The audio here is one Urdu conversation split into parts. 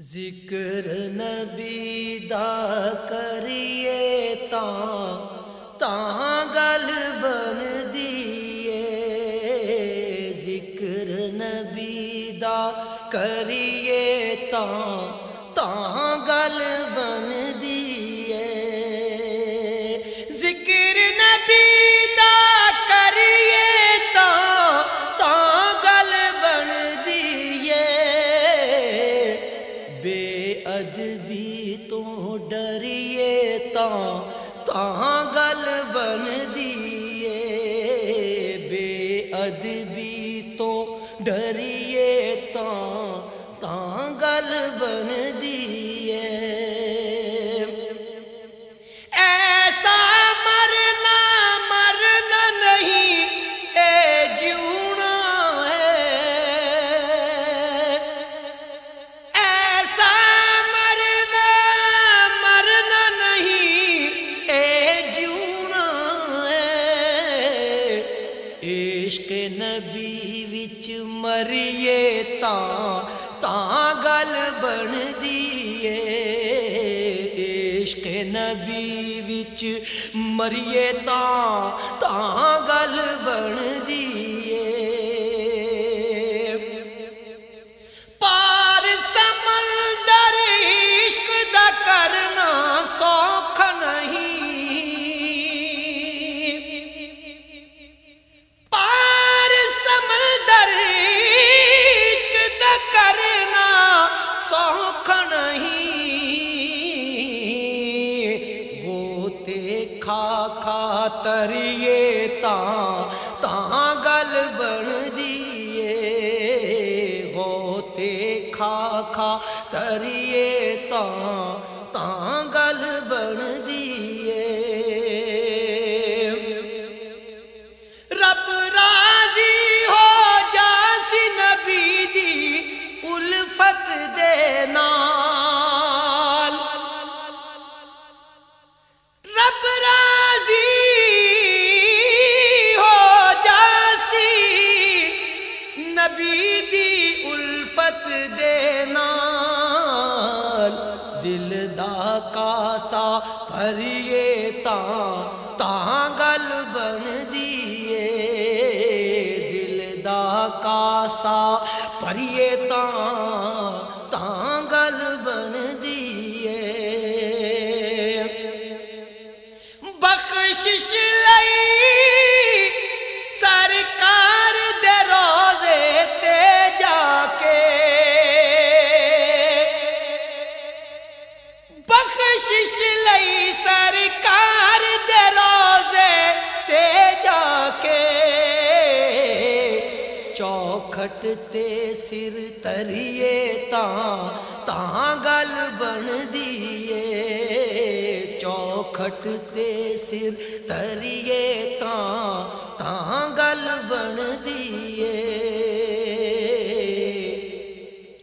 ذکر نبی دا کریے تاں تاں گل بن دیئے ذکر نبی دا کریے تاں تاں گل ڈریے تاں گل بن دیے بے ادبی تو ڈریے تاں تاں گل بن کریے تاں تاں گل بن دیئے۔ عشق نبی وچ مریے تاں تاں گل بن تریے تاں تاں گل بن دیے ہوتے کھا کھا تریے تاں تاں گل بن دیے دل دا کاسا بھریے تاں تاں گل بن دیے دل دا کاسا بھریے تاں تاں چوکھٹ تے سر تریے تاں تاں گل بن دیے چوکھٹ تے سر تریے تاں تاں گل بن دیے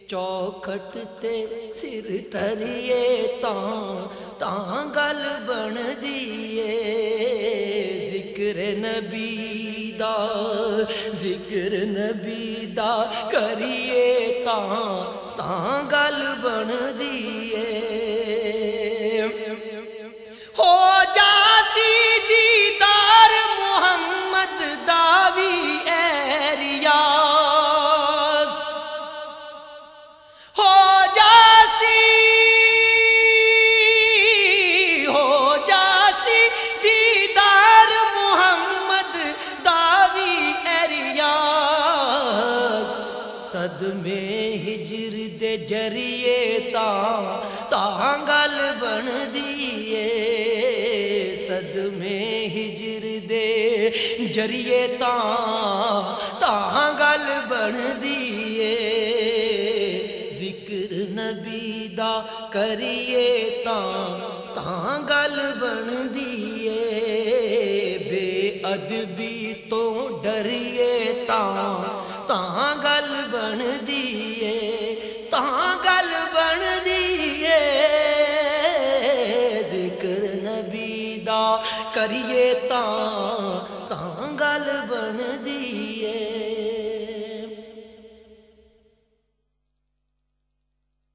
چوکھٹ تے سر تریے تاں تاں گل بن دیے ذکر نبی دا ذکر نبی دا کریے تاں تاں گل بن دیئے۔ ہجر دے جریے تاں تاں گل بن دیے صدمے ہجر دے جریے تاں تاں گل بن دیے ذکر نبی دا کریے تاں تاں گل بن دیے بے ادبی تو ڈریے تاں کریے تاں تاں گل بن دیئے